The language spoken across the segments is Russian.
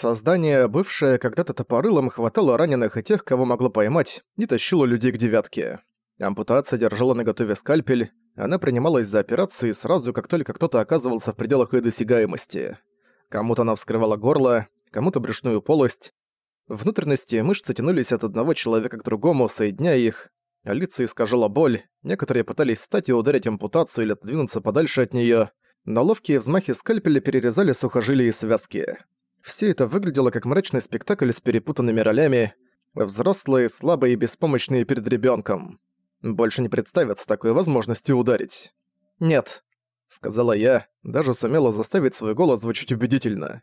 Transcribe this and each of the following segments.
Создание, бывшее когда-то топорылом, хватало раненых и тех, кого могло поймать, и тащило людей к девятке. Ампутация держала наготове скальпель, она принималась за операции сразу, как только кто-то оказывался в пределах ее досягаемости. Кому-то она вскрывала горло, кому-то брюшную полость. Внутренности мышцы тянулись от одного человека к другому, соединяя их, лица искажала боль, некоторые пытались встать и ударить ампутацию или отодвинуться подальше от неё, но ловкие взмахи скальпеля перерезали сухожилия и связки. Все это выглядело как мрачный спектакль с перепутанными ролями, взрослые, слабые и беспомощные перед ребёнком. Больше не представится такой возможности ударить. «Нет», — сказала я, даже сумела заставить свой голос звучать убедительно.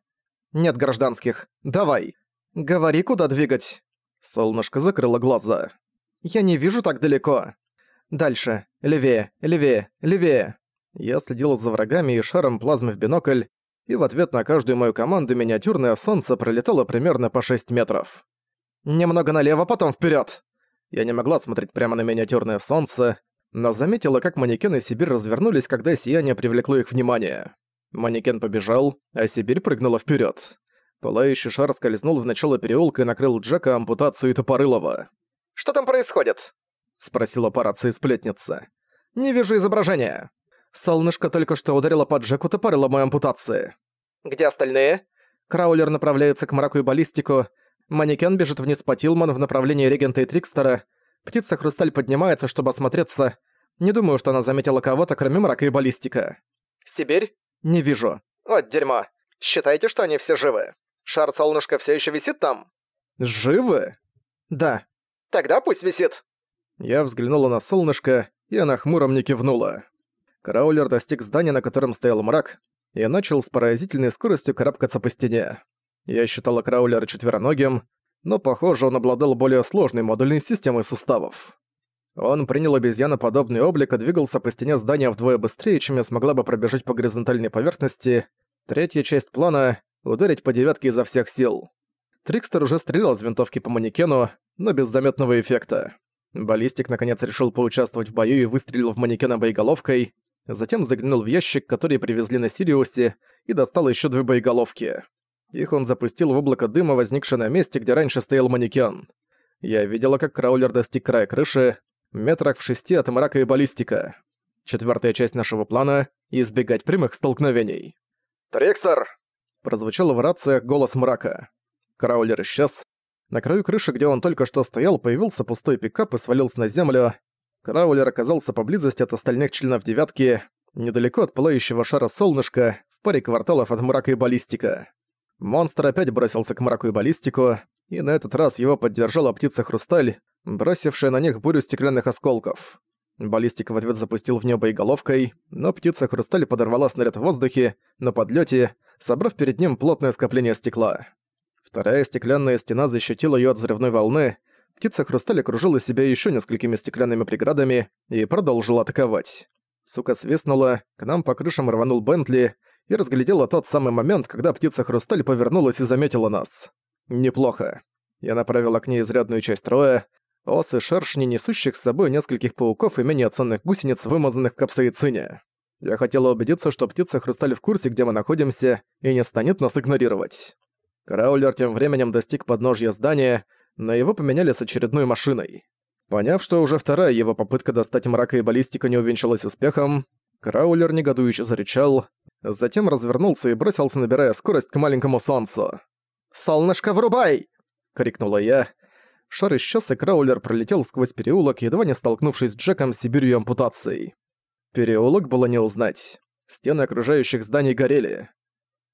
«Нет гражданских, давай! Говори, куда двигать!» Солнышко закрыло глаза. «Я не вижу так далеко!» «Дальше, левее, левее, левее!» Я следил за врагами и шаром плазмы в бинокль, и в ответ на каждую мою команду миниатюрное солнце пролетало примерно по 6 метров. «Немного налево, потом вперед! Я не могла смотреть прямо на миниатюрное солнце, но заметила, как манекен и Сибирь развернулись, когда сияние привлекло их внимание. Манекен побежал, а Сибирь прыгнула вперед. Пылающий шар скользнул в начало переулка и накрыл Джека ампутацию Топорылова. «Что там происходит?» — спросила по рации сплетница. «Не вижу изображения. Солнышко только что ударило по Джеку Топорылому ампутации». «Где остальные?» Краулер направляется к мраку и баллистику, Манекен бежит вниз по Тилман в направлении Регента и Трикстера. Птица-хрусталь поднимается, чтобы осмотреться. Не думаю, что она заметила кого-то, кроме мрака и баллистика. Сибирь? Не вижу. Вот дерьмо. Считайте, что они все живы. Шар солнышка все еще висит там? Живы? Да. Тогда пусть висит. Я взглянула на солнышко, и она хмуро мне кивнула. Краулер достиг здания, на котором стоял мрак, и начал с поразительной скоростью карабкаться по стене. Я считала Краулера четвероногим, но, похоже, он обладал более сложной модульной системой суставов. Он принял обезьяноподобный облик и двигался по стене здания вдвое быстрее, чем я смогла бы пробежать по горизонтальной поверхности. Третья часть плана — ударить по девятке изо всех сил. Трикстер уже стрелял из винтовки по манекену, но без заметного эффекта. Баллистик наконец решил поучаствовать в бою и выстрелил в манекена боеголовкой, затем заглянул в ящик, который привезли на Сириусе, и достал еще две боеголовки. Их он запустил в облако дыма, возникшее на месте, где раньше стоял манекен. Я видела, как краулер достиг края крыши, метрах в шести от мрака и баллистика. Четвертая часть нашего плана — избегать прямых столкновений. «Трикстер!» — прозвучал в рациях голос мрака. Краулер исчез. На краю крыши, где он только что стоял, появился пустой пикап и свалился на землю. Краулер оказался поблизости от остальных членов девятки, недалеко от пылающего шара солнышка, в паре кварталов от мрака и баллистика. Монстр опять бросился к мраку и баллистику, и на этот раз его поддержала птица-хрусталь, бросившая на них бурю стеклянных осколков. Баллистик в ответ запустил в небо и головкой, но птица-хрусталь подорвала снаряд в воздухе, на подлете, собрав перед ним плотное скопление стекла. Вторая стеклянная стена защитила ее от взрывной волны, птица-хрусталь окружила себя еще несколькими стеклянными преградами и продолжила атаковать. Сука свистнула, к нам по крышам рванул Бентли, и разглядела тот самый момент, когда птица-хрусталь повернулась и заметила нас. Неплохо. Я направила к ней изрядную часть роя, осы шершни, несущих с собой нескольких пауков и менее ценных гусениц, вымазанных в капсаицине. Я хотела убедиться, что птица-хрусталь в курсе, где мы находимся, и не станет нас игнорировать. Краулер тем временем достиг подножья здания, но его поменяли с очередной машиной. Поняв, что уже вторая его попытка достать мрака и баллистика не увенчалась успехом, Краулер негодующе зарычал, затем развернулся и бросился, набирая скорость к маленькому солнцу. «Солнышко, врубай!» — крикнула я. Шар исчез, и Краулер пролетел сквозь переулок, едва не столкнувшись с Джеком с Сибирью ампутацией. Переулок было не узнать. Стены окружающих зданий горели.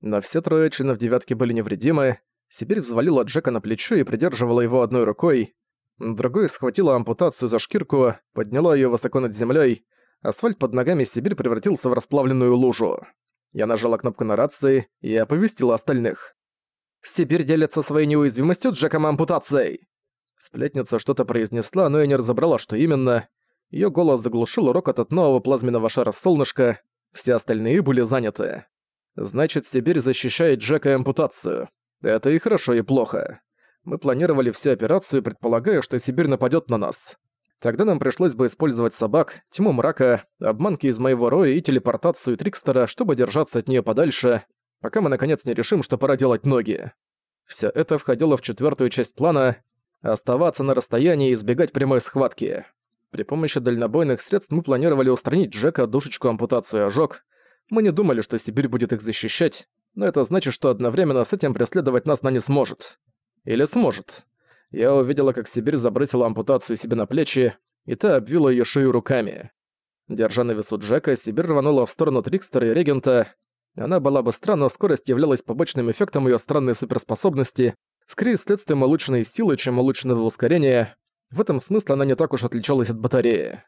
Но все трое членов девятки были невредимы. Сибирь взвалила Джека на плечо и придерживала его одной рукой. Другой схватила ампутацию за шкирку, подняла ее высоко над землей. Асфальт под ногами Сибирь превратился в расплавленную лужу. Я нажала кнопку на рации и оповестила остальных. «Сибирь делится своей неуязвимостью с Джеком ампутацией!» Сплетница что-то произнесла, но я не разобрала, что именно. Её голос заглушил рокот от нового плазменного шара солнышка, все остальные были заняты. Значит, Сибирь защищает Джека ампутацию. Это и хорошо, и плохо. Мы планировали всю операцию, предполагая, что Сибирь нападёт на нас. Тогда нам пришлось бы использовать собак, тьму мрака, обманки из моего роя и телепортацию Трикстера, чтобы держаться от нее подальше, пока мы наконец не решим, что пора делать ноги. Все это входило в четвертую часть плана — оставаться на расстоянии и избегать прямой схватки. При помощи дальнобойных средств мы планировали устранить Джека, душечку, ампутацию и ожог. Мы не думали, что Сибирь будет их защищать, но это значит, что одновременно с этим преследовать нас она не сможет. Или сможет. Я увидела, как Сибирь забросила ампутацию себе на плечи, и та обвила ее шею руками. Держа на весу Джека, Сибирь рванула в сторону Трикстера и Регента. Она была быстра, но скорость являлась побочным эффектом ее странной суперспособности, скорее следствием улучшенной силы, чем улучшенного ускорения. В этом смысле она не так уж отличалась от батареи.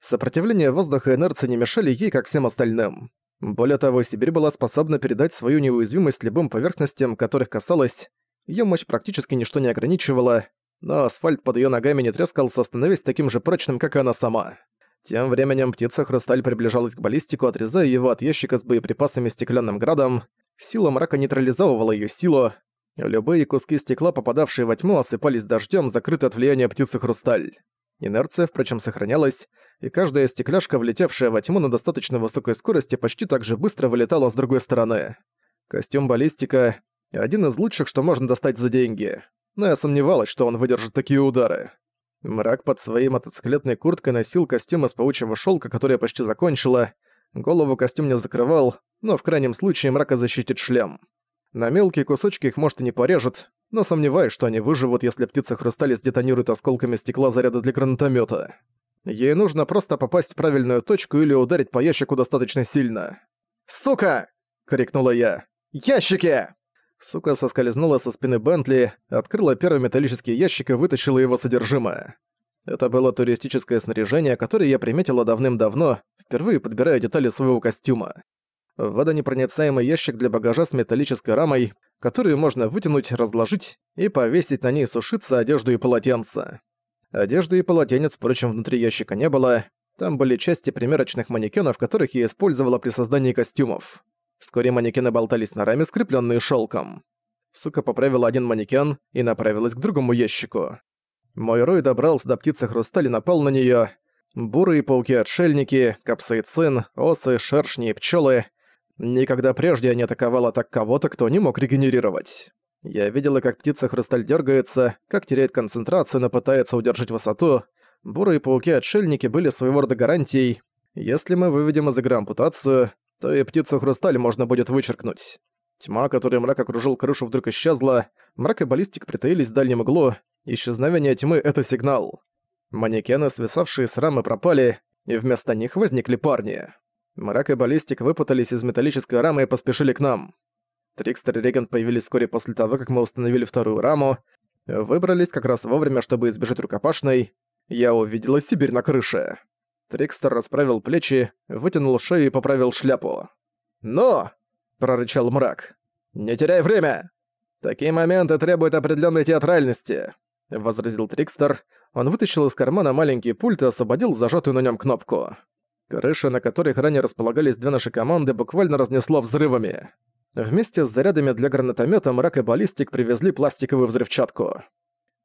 Сопротивление воздуха и инерции не мешали ей, как всем остальным. Более того, Сибирь была способна передать свою неуязвимость любым поверхностям, которых касалась. Её мощь практически ничто не ограничивала, но асфальт под её ногами не трескался, становясь таким же прочным, как и она сама. Тем временем птица-хрусталь приближалась к баллистику, отрезая его от ящика с боеприпасами стеклянным градом. Сила мрака нейтрализовывала ее силу. Любые куски стекла, попадавшие во тьму, осыпались дождем, закрыты от влияния птицы-хрусталь. Инерция, впрочем, сохранялась, и каждая стекляшка, влетевшая во тьму на достаточно высокой скорости, почти так же быстро вылетала с другой стороны. Костюм баллистика — один из лучших, что можно достать за деньги. Но я сомневалась, что он выдержит такие удары. Мрак под своей мотоциклетной курткой носил костюм из паучьего шелка, который я почти закончила. Голову костюм не закрывал, но в крайнем случае мрака защитит шлем. На мелкие кусочки их может и не порежет, но сомневаюсь, что они выживут, если птица хрустали сдетонирует осколками стекла заряда для гранатомета. Ей нужно просто попасть в правильную точку или ударить по ящику достаточно сильно. «Сука!» — крикнула я. «Ящики!» Сука соскользнула со спины Бентли, открыла первый металлический ящик и вытащила его содержимое. Это было туристическое снаряжение, которое я приметила давным-давно, впервые подбирая детали своего костюма. Водонепроницаемый ящик для багажа с металлической рамой, которую можно вытянуть, разложить и повесить на ней сушиться одежду и полотенца. Одежды и полотенец, впрочем, внутри ящика не было. Там были части примерочных манекенов, которых я использовала при создании костюмов. Вскоре манекены болтались на раме, скрепленные шелком. Сука поправила один манекен и направилась к другому ящику. Мой рой добрался до птицы хрусталь и напал на нее. Бурые пауки-отшельники, капсаицин, осы, шершни и пчелы. Никогда прежде я не атаковала так кого-то, кто не мог регенерировать. Я видела, как птица-хрусталь дергается, как теряет концентрацию, но пытается удержать высоту. Бурые пауки-отшельники были своего рода гарантией. Если мы выведем из игры ампутацию, то и птицу-хрусталь можно будет вычеркнуть. Тьма, которой мрак окружил крышу, вдруг исчезла, мрак и баллистик притаились в дальнем углу, исчезновение тьмы — это сигнал. Манекены, свисавшие с рамы, пропали, и вместо них возникли парни. Мрак и баллистик выпутались из металлической рамы и поспешили к нам. Трикстер и Регент появились вскоре после того, как мы установили вторую раму, выбрались как раз вовремя, чтобы избежать рукопашной. Я увидела Сибирь на крыше. Трикстер расправил плечи, вытянул шею и поправил шляпу. «Но!» — прорычал мрак. «Не теряй время! Такие моменты требуют определенной театральности!» — возразил Трикстер. Он вытащил из кармана маленький пульт и освободил зажатую на нем кнопку. Крыша, на которой ранее располагались две наши команды, буквально разнесло взрывами. Вместе с зарядами для гранатомета мрак и баллистик привезли пластиковую взрывчатку.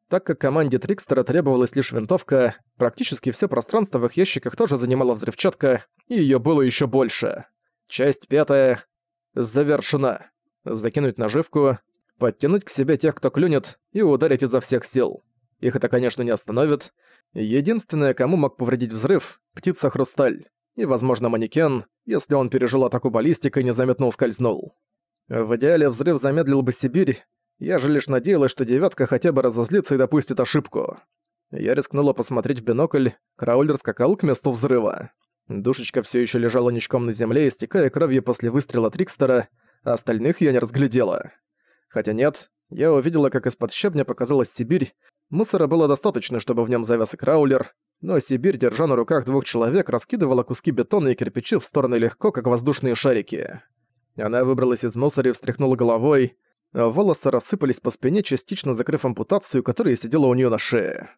Так как команде Трикстера требовалась лишь винтовка, практически все пространство в их ящиках тоже занимала взрывчатка, и её было ещё больше. Часть пятая. Завершена. Закинуть наживку, подтянуть к себе тех, кто клюнет, и ударить изо всех сил. Их это, конечно, не остановит. Единственное, кому мог повредить взрыв — птица-хрусталь. И, возможно, манекен, если он пережил атаку баллистикой и незаметно ускользнул. В идеале взрыв замедлил бы Сибирь, я же лишь надеялась, что девятка хотя бы разозлится и допустит ошибку. Я рискнула посмотреть в бинокль, Краулер скакал к месту взрыва. Душечка все еще лежала ничком на земле, истекая кровью после выстрела Трикстера, остальных я не разглядела. Хотя нет, я увидела, как из-под щебня показалась Сибирь. Мусора было достаточно, чтобы в нем завяз и Краулер, но Сибирь, держа на руках двух человек, раскидывала куски бетона и кирпичи в стороны легко, как воздушные шарики. Она выбралась из мусора и встряхнула головой, волосы рассыпались по спине, частично закрыв ампутацию, которая сидела у нее на шее.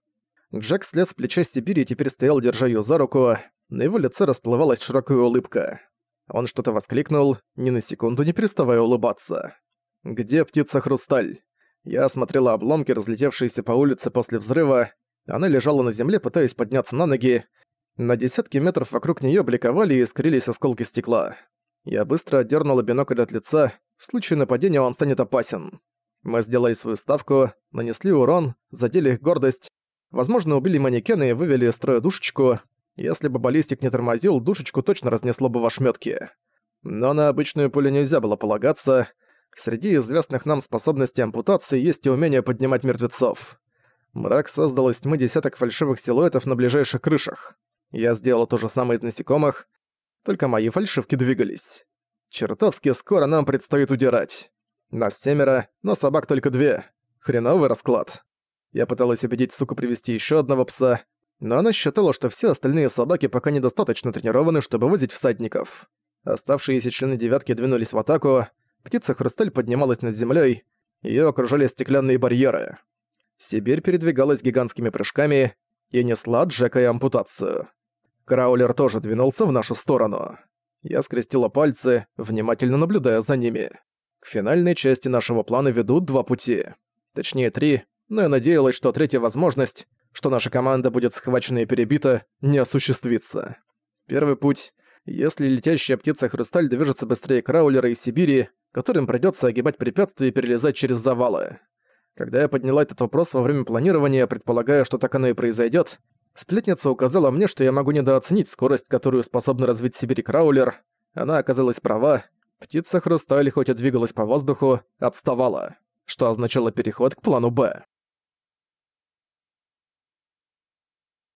Джек слез с плеча Сибири и теперь стоял, держа ее за руку. На его лице расплывалась широкая улыбка. Он что-то воскликнул, ни на секунду не переставая улыбаться. «Где птица-хрусталь?» Я осмотрела обломки, разлетевшиеся по улице после взрыва. Она лежала на земле, пытаясь подняться на ноги. На десятки метров вокруг нее бликовали и искрились осколки стекла. Я быстро отдернула бинокль от лица, в случае нападения он станет опасен. Мы сделали свою ставку, нанесли урон, задели их гордость, возможно, убили манекены и вывели из строя душечку. Если бы баллистик не тормозил, душечку точно разнесло бы в ошметки. Но на обычную пулю нельзя было полагаться. Среди известных нам способностей ампутации есть и умение поднимать мертвецов. Мрак создал из тьмы десяток фальшивых силуэтов на ближайших крышах. Я сделал то же самое из насекомых, только мои фальшивки двигались. Чертовски скоро нам предстоит удирать. Нас семеро, но собак только две. Хреновый расклад. Я пыталась убедить суку привести еще одного пса, но она считала, что все остальные собаки пока недостаточно тренированы, чтобы возить всадников. Оставшиеся члены девятки двинулись в атаку, птица-хрусталь поднималась над землей, ее окружали стеклянные барьеры. Сибирь передвигалась гигантскими прыжками и несла Джека и ампутацию. Краулер тоже двинулся в нашу сторону. Я скрестила пальцы, внимательно наблюдая за ними. К финальной части нашего плана ведут два пути. Точнее, три, но я надеялась, что третья возможность, что наша команда будет схвачена и перебита, не осуществится. Первый путь — если летящая птица-хрусталь движется быстрее Краулера из Сибири, которым придётся огибать препятствия и перелезать через завалы. Когда я подняла этот вопрос во время планирования, предполагая, что так оно и произойдёт, сплетница указала мне, что я могу недооценить скорость, которую способна развить Сибири Краулер. Она оказалась права. Птица-хрусталь, хоть и двигалась по воздуху, отставала, что означало переход к плану «Б».